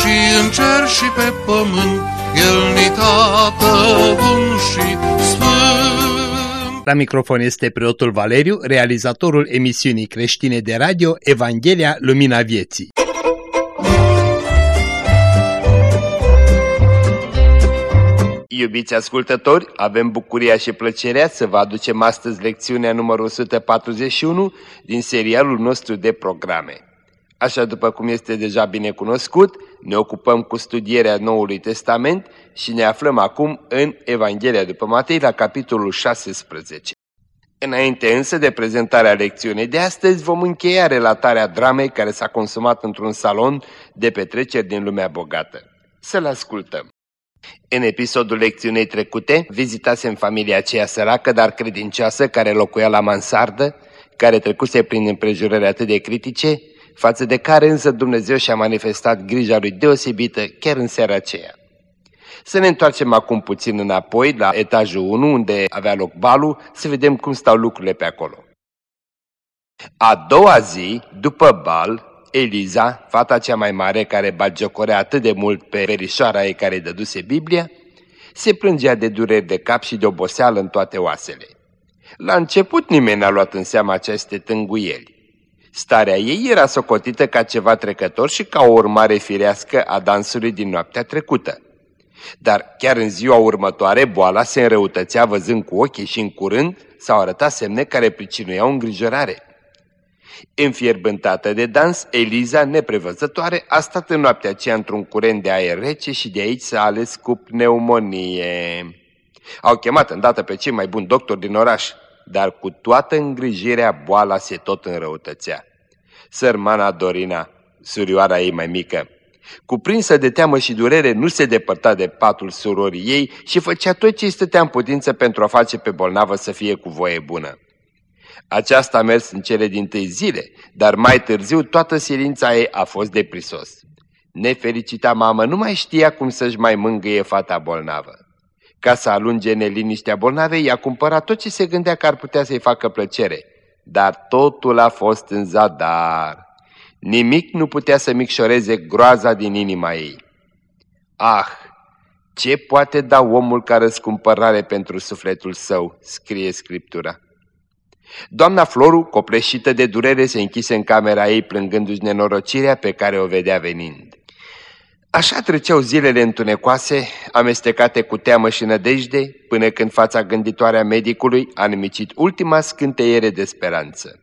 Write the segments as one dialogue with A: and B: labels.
A: și în cer și pe pământ, El ni tată bun și sfânt.
B: La microfon este preotul Valeriu, realizatorul emisiunii creștine de radio Evanghelia Lumina Vieții. Iubiți ascultători, avem bucuria și plăcerea să vă aducem astăzi lecțiunea numărul 141 din serialul nostru de programe. Așa după cum este deja bine cunoscut, ne ocupăm cu studierea Noului Testament și ne aflăm acum în Evanghelia după Matei la capitolul 16. Înainte însă de prezentarea lecțiunii de astăzi, vom încheia relatarea dramei care s-a consumat într-un salon de petreceri din lumea bogată. Să-l ascultăm. În episodul lecțiunii trecute, vizitasem familia aceea săracă, dar credincioasă, care locuia la mansardă, care trecuse prin împrejurări atât de critice, față de care însă Dumnezeu și-a manifestat grija lui deosebită chiar în seara aceea. Să ne întoarcem acum puțin înapoi, la etajul 1, unde avea loc balul, să vedem cum stau lucrurile pe acolo. A doua zi, după bal, Eliza, fata cea mai mare care bagiocorea atât de mult pe verișoara ei care îi dăduse Biblia, se plângea de dureri de cap și de oboseală în toate oasele. La început nimeni n-a luat în seamă aceste tânguieli. Starea ei era socotită ca ceva trecător și ca o urmare firească a dansului din noaptea trecută. Dar chiar în ziua următoare boala se înrăutățea văzând cu ochii și în curând s-au arătat semne care pricinuiau îngrijorare. Înfierbântată de dans, Eliza, neprevăzătoare, a stat în noaptea aceea într-un curent de aer rece și de aici s-a ales cu pneumonie. Au chemat îndată pe cei mai buni doctori din oraș, dar cu toată îngrijirea boala se tot înrăutățea. Sărmana Dorina, surioara ei mai mică, cuprinsă de teamă și durere, nu se depărta de patul surorii ei și făcea tot ce stătea în putință pentru a face pe bolnavă să fie cu voie bună. Aceasta a mers în cele din tâi zile, dar mai târziu toată silința ei a fost de prisos. Nefericita mamă nu mai știa cum să-și mai mângâie fata bolnavă. Ca să alunge neliniștea bolnavei, i-a cumpărat tot ce se gândea că ar putea să-i facă plăcere, dar totul a fost în zadar. Nimic nu putea să micșoreze groaza din inima ei. Ah, ce poate da omul ca răscumpărare pentru sufletul său, scrie Scriptura. Doamna Floru, copleșită de durere, se închise în camera ei plângându-și nenorocirea pe care o vedea venind. Așa treceau zilele întunecoase, amestecate cu teamă și nădejde, până când fața gânditoare a medicului a nimicit ultima scânteiere de speranță.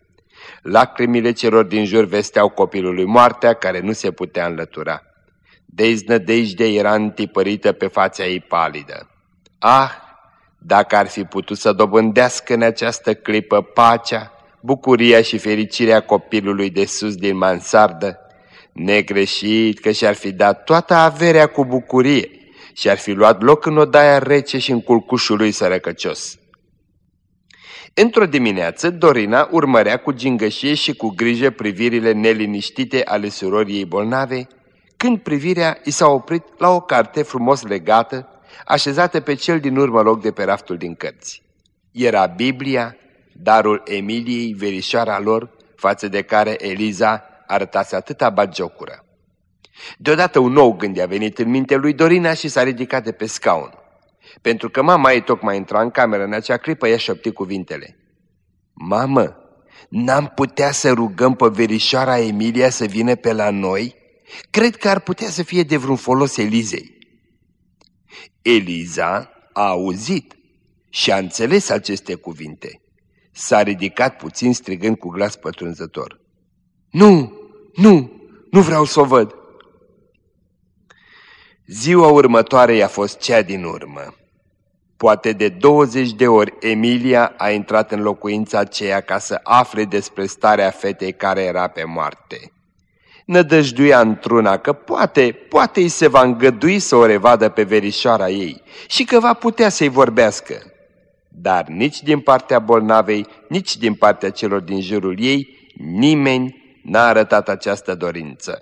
B: Lacrimile celor din jur vesteau copilului moartea care nu se putea înlătura. Deznădejde era întipărită pe fața ei palidă. Ah, dacă ar fi putut să dobândească în această clipă pacea, bucuria și fericirea copilului de sus din mansardă, negreșit că și-ar fi dat toată averea cu bucurie și ar fi luat loc în odaia rece și în culcușul lui sărăcăcios. Într-o dimineață, Dorina urmărea cu gingășie și cu grijă privirile neliniștite ale surorii ei bolnave, când privirea i s-a oprit la o carte frumos legată, așezată pe cel din urmă loc de pe raftul din cărți. Era Biblia, darul Emiliei, verișoara lor, față de care Eliza arătase atâta bagiocură. Deodată un nou gând a venit în mintea lui Dorina și s-a ridicat de pe scaun. Pentru că mama ei tocmai intra în cameră în acea clipă, ea șopti cuvintele. Mamă, n-am putea să rugăm pe verișoara Emilia să vină pe la noi? Cred că ar putea să fie de vreun folos Elizei. Eliza a auzit și a înțeles aceste cuvinte. S-a ridicat puțin strigând cu glas pătrunzător. Nu, nu, nu vreau să o văd. Ziua următoare i-a fost cea din urmă. Poate de 20 de ori Emilia a intrat în locuința aceea ca să afle despre starea fetei care era pe moarte. Nădăjduia într-una că poate, poate îi se va îngădui să o revadă pe verișoara ei și că va putea să-i vorbească. Dar nici din partea bolnavei, nici din partea celor din jurul ei, nimeni n-a arătat această dorință.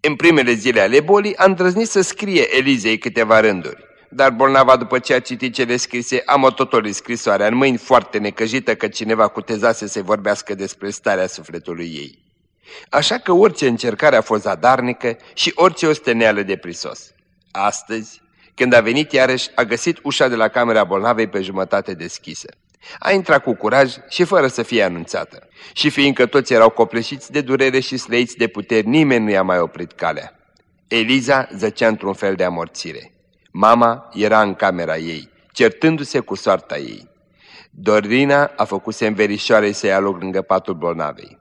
B: În primele zile ale bolii a îndrăznit să scrie Elizei câteva rânduri, dar bolnava după ce a citit cele scrise a mototoli scrisoarea în mâini foarte necăjită că cineva cutezase să-i vorbească despre starea sufletului ei. Așa că orice încercare a fost zadarnică și orice osteneală de prisos. Astăzi, când a venit iarăși, a găsit ușa de la camera bolnavei pe jumătate deschisă. A intrat cu curaj și fără să fie anunțată. Și fiindcă toți erau copleșiți de durere și slăiți de puteri, nimeni nu i-a mai oprit calea. Eliza zăcea într-un fel de amorțire. Mama era în camera ei, certându-se cu soarta ei. Dorina a făcut semverișoare să ia loc lângă patul bolnavei.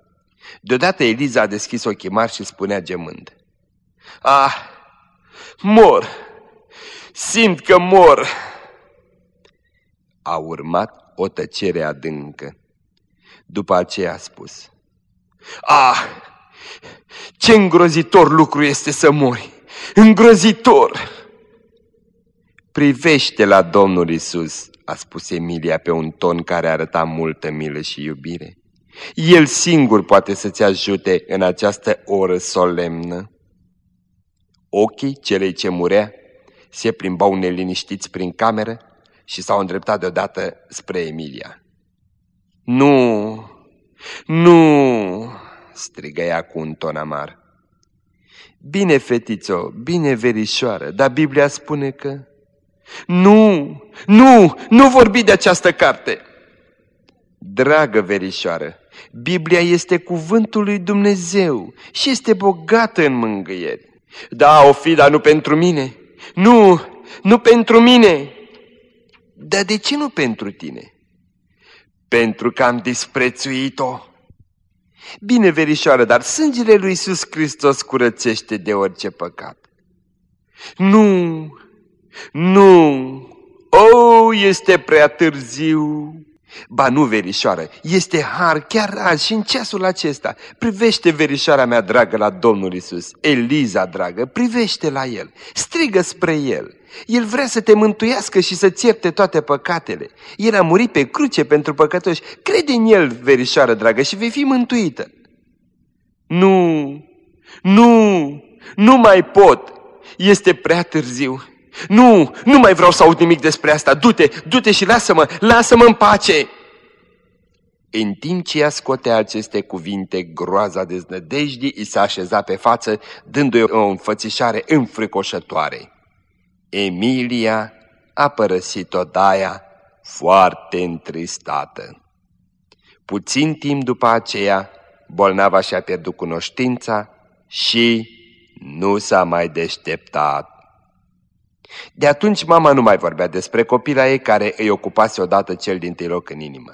B: Deodată Eliza a deschis ochii mari și spunea gemând. Ah, mor! Simt că mor! A urmat o tăcere adâncă. După aceea a spus, Ah, ce îngrozitor lucru este să mori! Îngrozitor! Privește la Domnul Isus, a spus Emilia pe un ton care arăta multă milă și iubire. El singur poate să-ți ajute în această oră solemnă. Ochii celei ce murea se plimbau neliniștiți prin cameră și s-au îndreptat deodată spre Emilia. Nu, nu, strigă ea cu un ton amar. Bine, fetițo, bine, verișoară, dar Biblia spune că... Nu, nu, nu vorbi de această carte! Dragă verișoară, Biblia este cuvântul lui Dumnezeu și este bogată în mângâieri. Da, o fi, dar nu pentru mine. Nu, nu pentru mine. Dar de ce nu pentru tine? Pentru că am disprețuit-o. Bine, verișoară, dar sângele lui Iisus Hristos curățește de orice păcat. Nu, nu, o, oh, este prea târziu. Ba nu, verișoară, este har chiar azi și în ceasul acesta. Privește, verișoara mea dragă, la Domnul Isus, Eliza dragă, privește la El, strigă spre El. El vrea să te mântuiască și să-ți ierte toate păcatele. El a murit pe cruce pentru păcătoși. Crede în El, verișoară dragă, și vei fi mântuită. Nu, nu, nu mai pot. Este prea târziu. Nu, nu mai vreau să aud nimic despre asta. Du-te, du-te și lasă-mă, lasă-mă în pace. În timp ce ea scotea aceste cuvinte, groaza deznădejdii i s-a așezat pe față, dându-i o înfățișare înfricoșătoare. Emilia a părăsit odaia foarte întristată. Puțin timp după aceea, bolnava și-a pierdut cunoștința și nu s-a mai deșteptat. De atunci mama nu mai vorbea despre copila ei care îi ocupase odată cel din loc în inimă.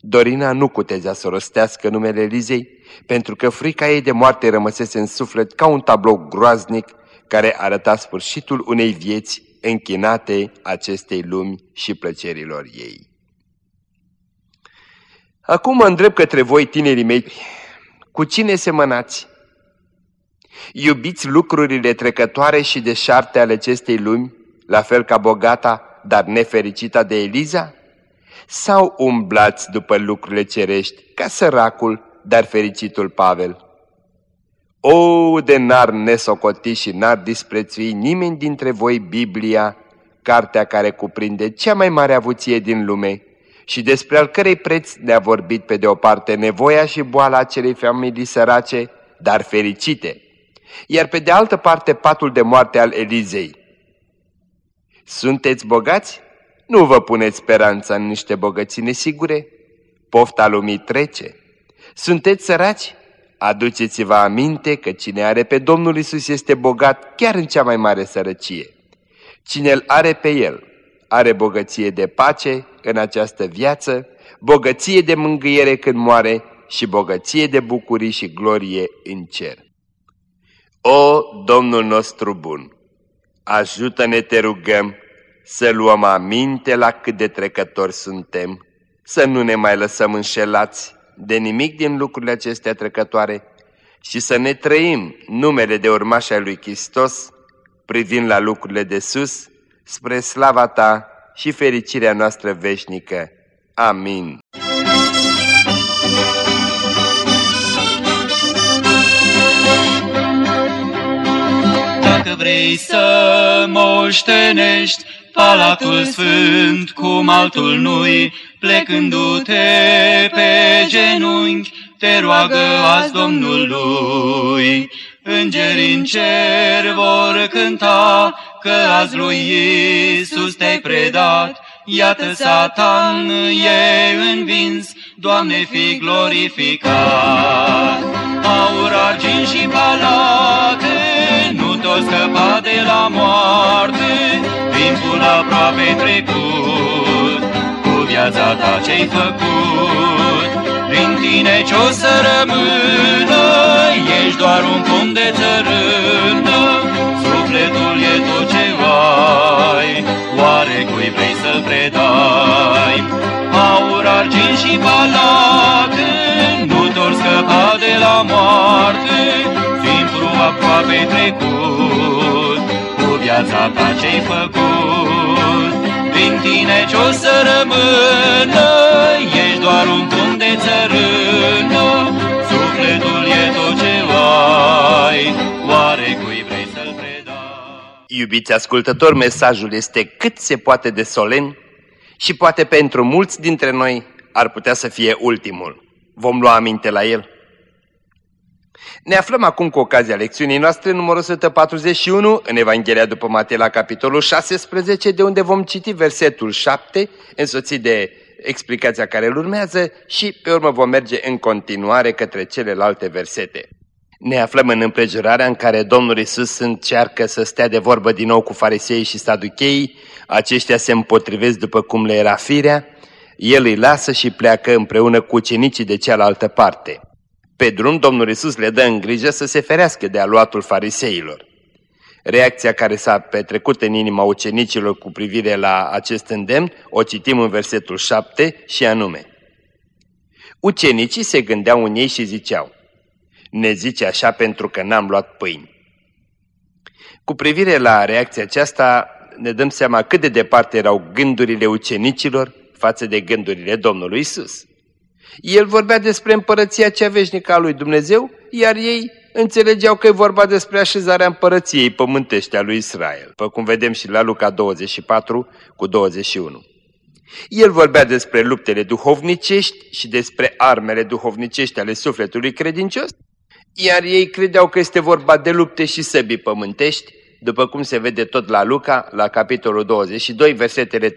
B: Dorina nu cutezea să rostească numele Elizei, pentru că frica ei de moarte rămăsese în suflet ca un tablou groaznic care arăta sfârșitul unei vieți închinate acestei lumi și plăcerilor ei. Acum mă îndrept către voi, tinerii mei, cu cine semănați? Iubiți lucrurile trecătoare și deșarte ale acestei lumi, la fel ca bogata, dar nefericita de Eliza? Sau umblați după lucrurile cerești, ca săracul, dar fericitul Pavel? O, de n-ar nesocoti și n-ar disprețui nimeni dintre voi Biblia, cartea care cuprinde cea mai mare avuție din lume și despre al cărei preț ne-a vorbit pe de o parte nevoia și boala acelei familii sărace, dar fericite, iar pe de altă parte patul de moarte al Elizei. Sunteți bogați? Nu vă puneți speranța în niște bogății nesigure? Pofta lumii trece. Sunteți săraci? Aduceți-vă aminte că cine are pe Domnul Isus este bogat chiar în cea mai mare sărăcie. Cine îl are pe El are bogăție de pace în această viață, bogăție de mângâiere când moare și bogăție de bucurii și glorie în cer. O, Domnul nostru bun, ajută-ne, te rugăm, să luăm aminte la cât de trecători suntem, să nu ne mai lăsăm înșelați de nimic din lucrurile acestea trecătoare, și să ne trăim numele de urmașa lui Hristos, privind la lucrurile de sus, spre slava Ta și fericirea noastră veșnică. Amin.
C: Dacă vrei să moștenești Palatul Sfânt cum altul nu-i, plecându-te pe genunchi, te roagă azi Domnului. Îngerii în cer vor cânta că azi lui Iisus te-ai predat, Iată Satan e învins, Doamne fi glorificat. Aur, argint și palate, nu tot scăpa de la moarte, timpul aproape trecut, cu viața ta ce-ai făcut. Prin tine ce-o să rămână, ești doar un pom de țărână, sufletul e tot ce ai, oare cui vrei să predai? Aur, argint și palate, nu te scăpa de la moarte, timpul aproape trecut, cu viața ta ce-ai făcut. Din tine ce-o să rămână, ești doar un pom de țărână, sufletul e tot ce ai, oare cui vrei să-l predai?
B: Iubiți ascultători, mesajul este cât se poate de solemn și poate pentru mulți dintre noi ar putea să fie ultimul. Vom lua aminte la el. Ne aflăm acum cu ocazia lecțiunii noastre numărul 141 în Evanghelia după Matei la capitolul 16, de unde vom citi versetul 7, însoțit de explicația care îl urmează și pe urmă vom merge în continuare către celelalte versete. Ne aflăm în împrejurarea în care Domnul Isus încearcă să stea de vorbă din nou cu farisei și saducheii, aceștia se împotrivesc după cum le era firea, el îi lasă și pleacă împreună cu ucenicii de cealaltă parte. Pe drum, Domnul Isus le dă în grijă să se ferească de aluatul fariseilor. Reacția care s-a petrecut în inima ucenicilor cu privire la acest îndemn o citim în versetul 7 și anume. Ucenicii se gândeau în ei și ziceau, ne zice așa pentru că n-am luat pâini. Cu privire la reacția aceasta, ne dăm seama cât de departe erau gândurile ucenicilor față de gândurile Domnului Isus. El vorbea despre împărăția cea veșnică a lui Dumnezeu, iar ei înțelegeau că e vorba despre așezarea împărăției pământești a lui Israel, după cum vedem și la Luca 24 cu 21. El vorbea despre luptele duhovnicești și despre armele duhovnicești ale sufletului credincios, iar ei credeau că este vorba de lupte și săbii pământești, după cum se vede tot la Luca, la capitolul 22, versetele 36-38.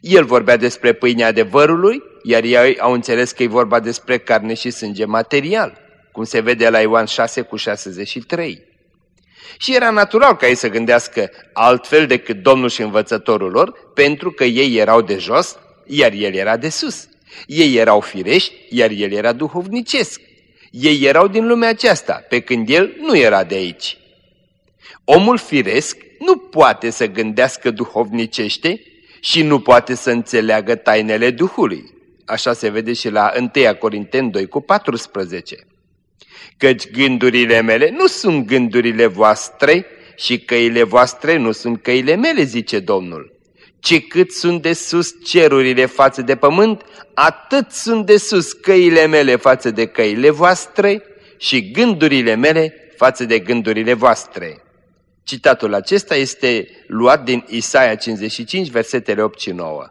B: El vorbea despre pâinea adevărului, iar ei au înțeles că e vorba despre carne și sânge material, cum se vede la Ioan 6 cu 63. Și era natural ca ei să gândească altfel decât Domnul și învățătorul lor, pentru că ei erau de jos, iar el era de sus. Ei erau firești, iar el era duhovnicesc. Ei erau din lumea aceasta, pe când el nu era de aici. Omul firesc nu poate să gândească duhovnicește și nu poate să înțeleagă tainele Duhului. Așa se vede și la 1 Corinteni 2 cu 14. Căci gândurile mele nu sunt gândurile voastre și căile voastre nu sunt căile mele, zice Domnul. Ci cât sunt de sus cerurile față de pământ, atât sunt de sus căile mele față de căile voastre și gândurile mele față de gândurile voastre. Citatul acesta este luat din Isaia 55, versetele 8 și 9.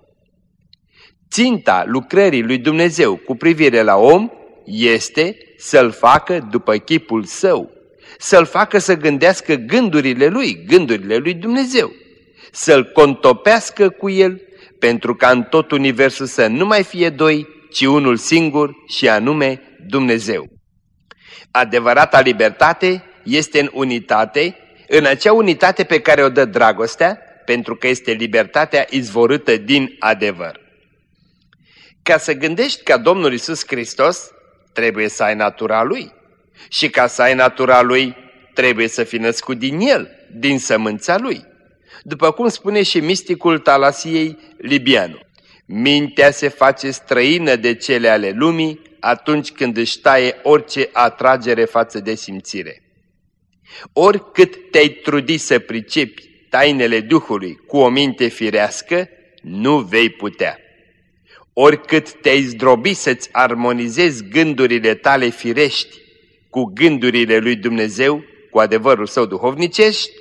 B: Ținta lucrării lui Dumnezeu cu privire la om este să-l facă după chipul său, să-l facă să gândească gândurile lui, gândurile lui Dumnezeu, să-l contopească cu el, pentru ca în tot universul să nu mai fie doi, ci unul singur și anume Dumnezeu. Adevărata libertate este în unitate în acea unitate pe care o dă dragostea, pentru că este libertatea izvorâtă din adevăr. Ca să gândești ca Domnul Isus Hristos, trebuie să ai natura Lui. Și ca să ai natura Lui, trebuie să fii născut din El, din sămânța Lui. După cum spune și misticul Talasiei Libianu, mintea se face străină de cele ale lumii, atunci când își taie orice atragere față de simțire. Oricât te-ai trudi să pricepi tainele Duhului cu o minte firească, nu vei putea. Oricât te-ai zdrobi să-ți armonizezi gândurile tale firești cu gândurile lui Dumnezeu, cu adevărul său duhovnicești,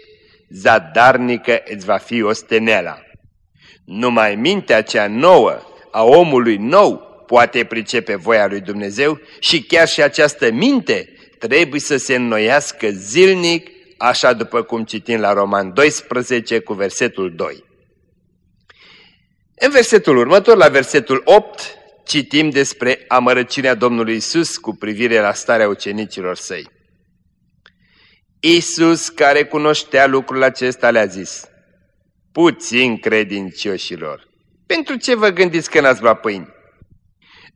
B: zadarnică îți va fi ostenela. Numai mintea cea nouă a omului nou poate pricepe voia lui Dumnezeu și chiar și această minte trebuie să se înnoiască zilnic, așa după cum citim la Roman 12 cu versetul 2. În versetul următor, la versetul 8, citim despre amărăciunea Domnului Isus cu privire la starea ucenicilor săi. Isus, care cunoștea lucrul acesta, le-a zis, Puțin credincioșilor, pentru ce vă gândiți că n-ați luat pâini?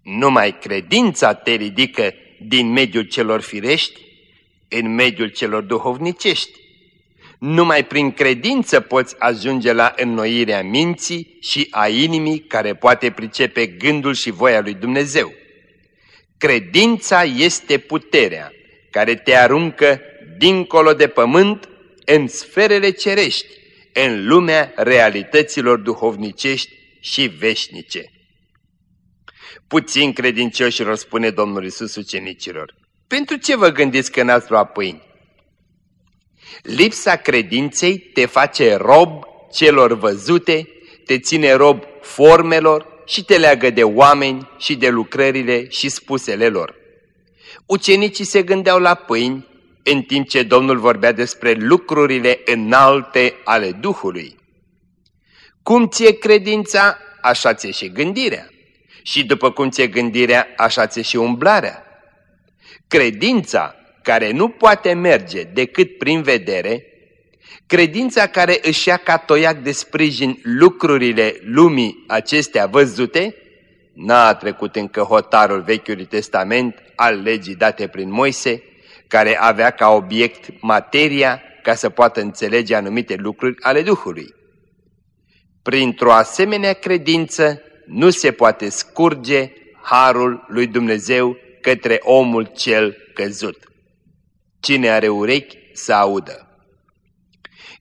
B: Numai credința te ridică din mediul celor firești în mediul celor duhovnicești. Numai prin credință poți ajunge la înnoirea minții și a inimii care poate pricepe gândul și voia lui Dumnezeu. Credința este puterea care te aruncă dincolo de pământ în sferele cerești, în lumea realităților duhovnicești și veșnice. Puțin credincioșilor spune Domnul Isus ucenicilor, pentru ce vă gândiți că n-ați luat pâini? Lipsa credinței te face rob celor văzute, te ține rob formelor și te leagă de oameni și de lucrările și spusele lor. Ucenicii se gândeau la pâini, în timp ce Domnul vorbea despre lucrurile înalte ale Duhului. Cum ți-e credința, așa ți-e și gândirea. Și după cum ți-e gândirea, așa ți-e și umblarea. Credința care nu poate merge decât prin vedere, credința care își ia ca toiac de sprijin lucrurile lumii acestea văzute, n-a trecut încă hotarul Vechiului Testament al legii date prin Moise, care avea ca obiect materia ca să poată înțelege anumite lucruri ale Duhului. Printr-o asemenea credință nu se poate scurge harul lui Dumnezeu către omul cel căzut. Cine are urechi să audă.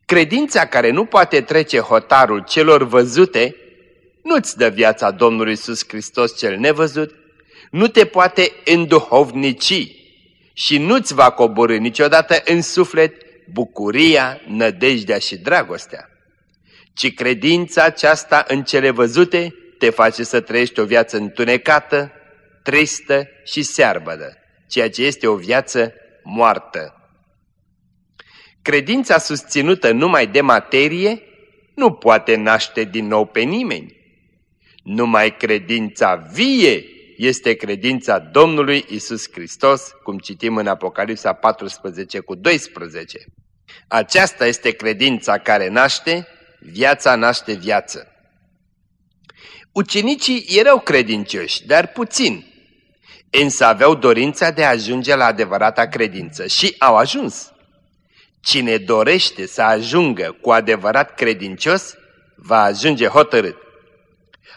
B: Credința care nu poate trece hotarul celor văzute nu-ți dă viața Domnului Iisus Hristos cel nevăzut, nu te poate înduhovnici și nu-ți va coborâ niciodată în suflet bucuria, nădejdea și dragostea, ci credința aceasta în cele văzute te face să trăiești o viață întunecată, tristă și searbădă, ceea ce este o viață moartă. Credința susținută numai de materie nu poate naște din nou pe nimeni. Numai credința vie este credința Domnului Isus Hristos, cum citim în Apocalipsa 14 cu 12. Aceasta este credința care naște, viața naște viață. Ucenicii erau credincioși, dar puțin, însă aveau dorința de a ajunge la adevărata credință și au ajuns. Cine dorește să ajungă cu adevărat credincios, va ajunge hotărât.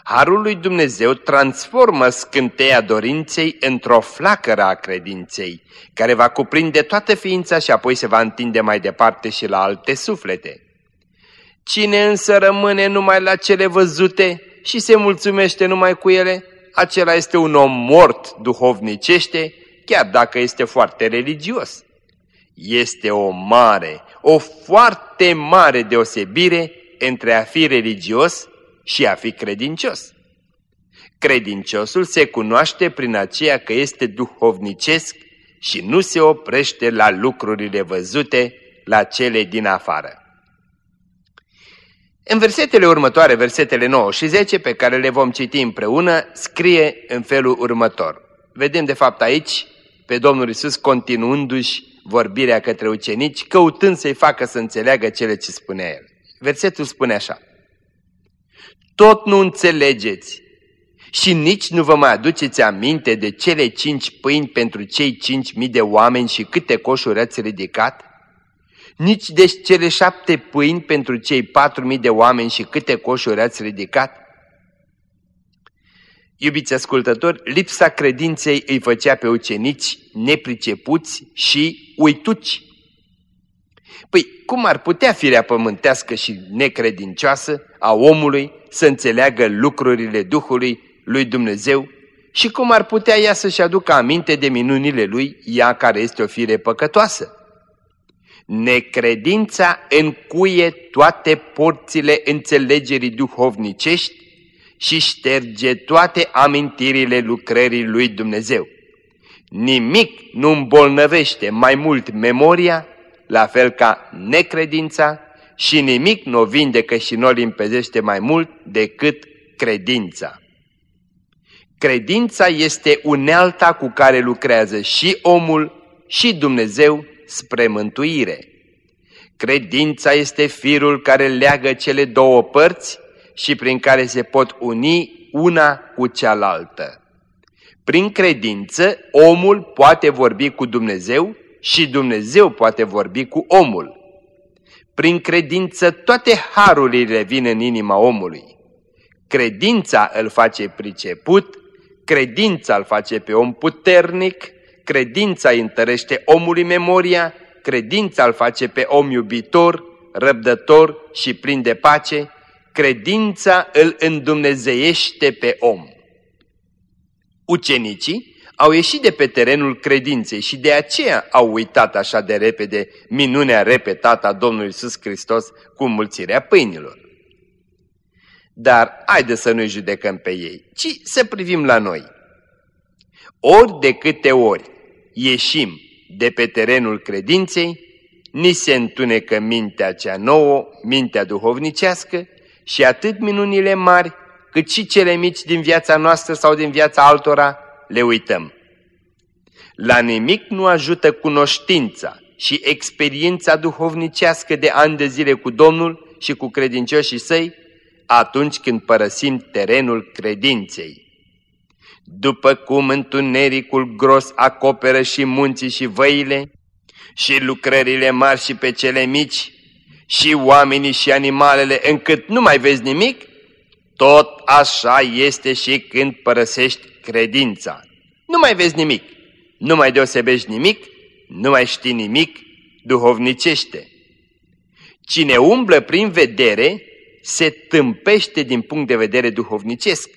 B: Harul lui Dumnezeu transformă scânteia dorinței într-o flacără a credinței, care va cuprinde toată ființa și apoi se va întinde mai departe și la alte suflete. Cine însă rămâne numai la cele văzute și se mulțumește numai cu ele, acela este un om mort duhovnicește, chiar dacă este foarte religios. Este o mare, o foarte mare deosebire între a fi religios și a fi credincios. Credinciosul se cunoaște prin aceea că este duhovnicesc și nu se oprește la lucrurile văzute, la cele din afară. În versetele următoare, versetele 9 și 10, pe care le vom citi împreună, scrie în felul următor. Vedem de fapt aici pe Domnul Isus continuându-și vorbirea către ucenici, căutând să-i facă să înțeleagă cele ce spunea el. Versetul spune așa. Tot nu înțelegeți și nici nu vă mai aduceți aminte de cele cinci pâini pentru cei cinci mii de oameni și câte coșuri ați ridicat? Nici de cele șapte pâini pentru cei patru mii de oameni și câte coșuri ați ridicat? Iubiți ascultători, lipsa credinței îi făcea pe ucenici nepricepuți și uituci. Păi, cum ar putea firea pământească și necredincioasă a omului să înțeleagă lucrurile Duhului lui Dumnezeu și cum ar putea ea să-și aducă aminte de minunile lui, ea care este o fire păcătoasă? Necredința încuie toate porțile înțelegerii duhovnicești și șterge toate amintirile lucrării lui Dumnezeu. Nimic nu îmbolnăvește mai mult memoria, la fel ca necredința, și nimic nu o vindecă și nu o limpezește mai mult decât credința. Credința este unealta cu care lucrează și omul și Dumnezeu spre mântuire. Credința este firul care leagă cele două părți și prin care se pot uni una cu cealaltă. Prin credință, omul poate vorbi cu Dumnezeu și Dumnezeu poate vorbi cu omul. Prin credință toate harurile vin în inima omului. Credința îl face priceput, credința îl face pe om puternic, credința îi întărește omului memoria, credința îl face pe om iubitor, răbdător și plin de pace, credința îl îndumnezeiește pe om. Ucenicii au ieșit de pe terenul credinței și de aceea au uitat așa de repede minunea repetată a Domnului Iisus Hristos cu mulțirea pâinilor. Dar haide să nu-i judecăm pe ei, ci să privim la noi. Ori de câte ori ieșim de pe terenul credinței, ni se întunecă mintea cea nouă, mintea duhovnicească, și atât minunile mari, cât și cele mici din viața noastră sau din viața altora, le uităm. La nimic nu ajută cunoștința și experiența duhovnicească de ani de zile cu Domnul și cu credincioșii săi atunci când părăsim terenul credinței. După cum întunericul gros acoperă și munții și văile, și lucrările mari și pe cele mici, și oamenii și animalele, încât nu mai vezi nimic, tot așa este și când părăsești credința. Nu mai vezi nimic, nu mai deosebești nimic, nu mai știi nimic, duhovnicește. Cine umblă prin vedere, se tâmpește din punct de vedere duhovnicesc.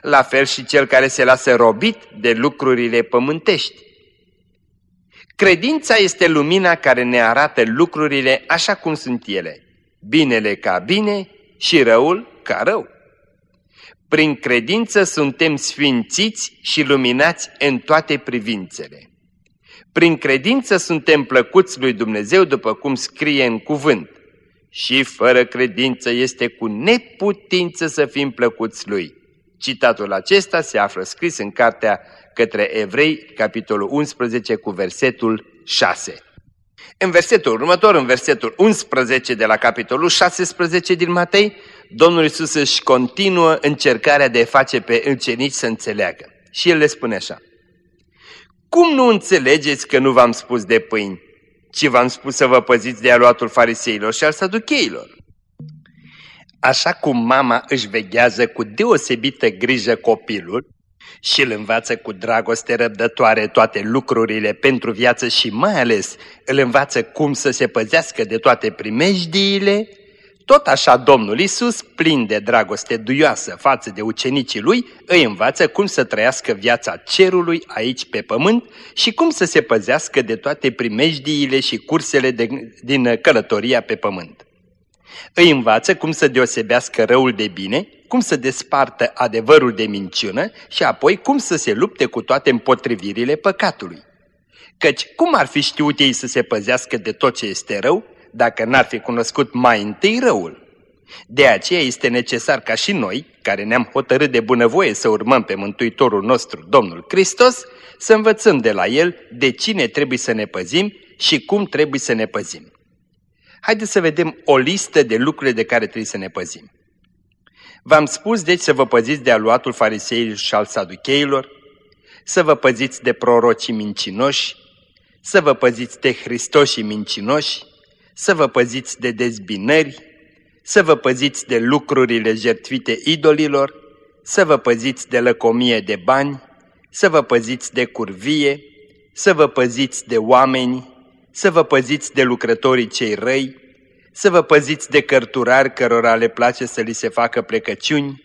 B: La fel și cel care se lasă robit de lucrurile pământești. Credința este lumina care ne arată lucrurile așa cum sunt ele, binele ca bine și răul ca rău. Prin credință suntem sfințiți și luminați în toate privințele. Prin credință suntem plăcuți lui Dumnezeu după cum scrie în cuvânt. Și fără credință este cu neputință să fim plăcuți lui. Citatul acesta se află scris în cartea către Evrei, capitolul 11, cu versetul 6. În versetul următor, în versetul 11 de la capitolul 16 din Matei, Domnul Iisus își continuă încercarea de a face pe ucenici să înțeleagă. Și El le spune așa. Cum nu înțelegeți că nu v-am spus de pâini, ci v-am spus să vă păziți de aluatul fariseilor și al saducheilor? Așa cum mama își veghează cu deosebită grijă copilul și îl învață cu dragoste răbdătoare toate lucrurile pentru viață și mai ales îl învață cum să se păzească de toate primejdiile, tot așa Domnul Isus, plin de dragoste duioasă față de ucenicii lui, îi învață cum să trăiască viața cerului aici pe pământ și cum să se păzească de toate primejdiile și cursele de, din călătoria pe pământ. Îi învață cum să deosebească răul de bine, cum să despartă adevărul de minciună și apoi cum să se lupte cu toate împotrivirile păcatului. Căci cum ar fi știut ei să se păzească de tot ce este rău, dacă n-ar fi cunoscut mai întâi răul? De aceea este necesar ca și noi, care ne-am hotărât de bunăvoie să urmăm pe Mântuitorul nostru, Domnul Hristos, să învățăm de la El de cine trebuie să ne păzim și cum trebuie să ne păzim. Haideți să vedem o listă de lucruri de care trebuie să ne păzim. V-am spus deci să vă păziți de aluatul fariseilor și al saducheilor, să vă păziți de prorocii mincinoși, să vă păziți de Hristoșii mincinoși, să vă păziți de dezbinări, să vă păziți de lucrurile jertfite idolilor, să vă păziți de lăcomie de bani, să vă păziți de curvie, să vă păziți de oameni, să vă păziți de lucrătorii cei răi, să vă păziți de cărturari cărora le place să li se facă plecăciuni,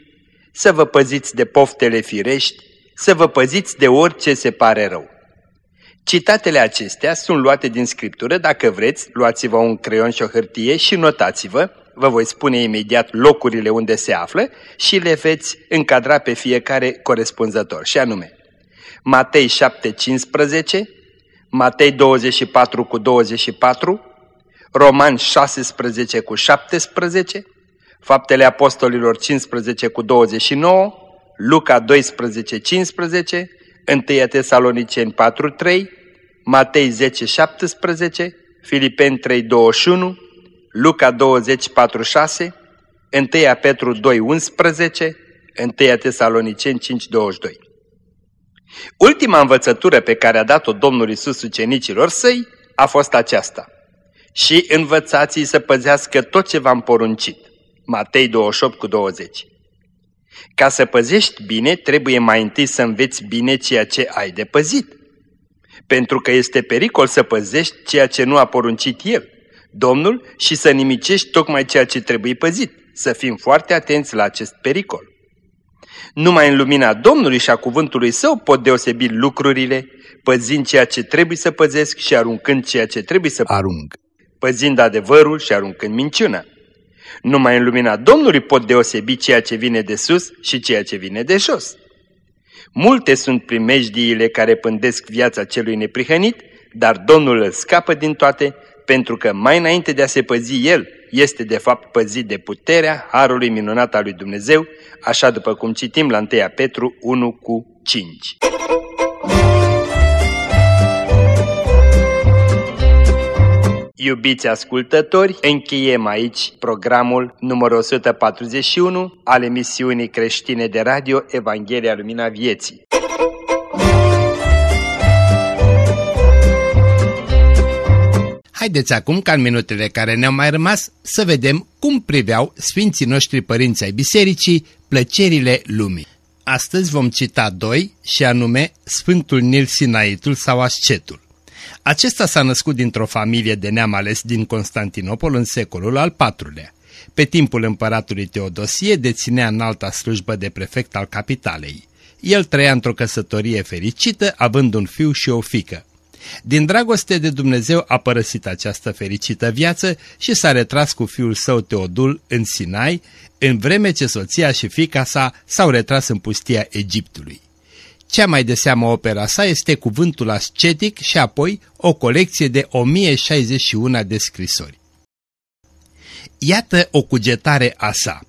B: să vă păziți de poftele firești, să vă păziți de orice se pare rău. Citatele acestea sunt luate din Scriptură, dacă vreți, luați-vă un creion și o hârtie și notați-vă, vă voi spune imediat locurile unde se află și le veți încadra pe fiecare corespunzător, și anume Matei 7, 15, Matei 24 cu 24, Roman 16 cu 17, Faptele Apostolilor 15 cu 29, Luca 12, 15, 1 Tesaloniceni 4, 3, Matei 10, 17, Filipeni 3, 21, Luca 20, 4, 6, 1 Petru 2, 11, 1 Tesaloniceni 5, 22. Ultima învățătură pe care a dat-o Domnul Isus ucenicilor săi a fost aceasta. Și învățați să păzească tot ce v-am poruncit. Matei 28 cu 20. Ca să păzești bine, trebuie mai întâi să înveți bine ceea ce ai de păzit. Pentru că este pericol să păzești ceea ce nu a poruncit El, Domnul, și să nimicești tocmai ceea ce trebuie păzit. Să fim foarte atenți la acest pericol. Numai în lumina Domnului și a cuvântului său pot deosebi lucrurile, păzind ceea ce trebuie să păzesc și aruncând ceea ce trebuie să arunc, păzind adevărul și aruncând minciuna. Numai în lumina Domnului pot deosebi ceea ce vine de sus și ceea ce vine de jos. Multe sunt primejdiile care pândesc viața celui neprihănit, dar Domnul îl scapă din toate, pentru că mai înainte de a se păzi el, este de fapt păzit de puterea harului minunat al lui Dumnezeu, așa după cum citim la 1 Petru 1 cu 5. Iubiți ascultători, încheiem aici programul numărul 141 al emisiunii creștine de radio Evanghelia Lumina Vieții.
D: Haideți acum, ca în minutele care ne-au mai rămas, să vedem cum priveau Sfinții noștri părinți ai bisericii plăcerile lumii. Astăzi vom cita doi, și anume Sfântul Nil Sinaitul sau Ascetul. Acesta s-a născut dintr-o familie de neam ales din Constantinopol în secolul al IV-lea. Pe timpul împăratului Teodosie deținea în alta slujbă de prefect al capitalei. El trăia într-o căsătorie fericită, având un fiu și o fică. Din dragoste de Dumnezeu a părăsit această fericită viață și s-a retras cu fiul său Teodul în Sinai, în vreme ce soția și fica sa s-au retras în pustia Egiptului. Cea mai de seamă opera sa este cuvântul ascetic și apoi o colecție de 1061 de scrisori. Iată o cugetare a sa.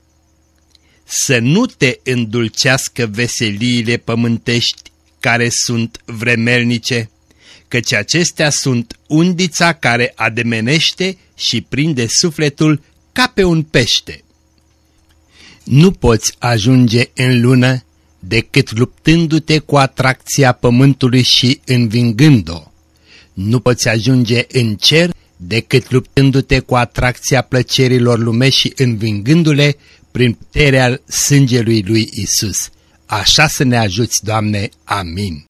D: Să nu te îndulcească veseliile pământești care sunt vremelnice, căci acestea sunt undița care ademenește și prinde sufletul ca pe un pește. Nu poți ajunge în lună decât luptându-te cu atracția pământului și învingând-o. Nu poți ajunge în cer decât luptându-te cu atracția plăcerilor lumești și învingându-le prin puterea sângelui lui Isus. Așa să ne ajuți, Doamne. Amin.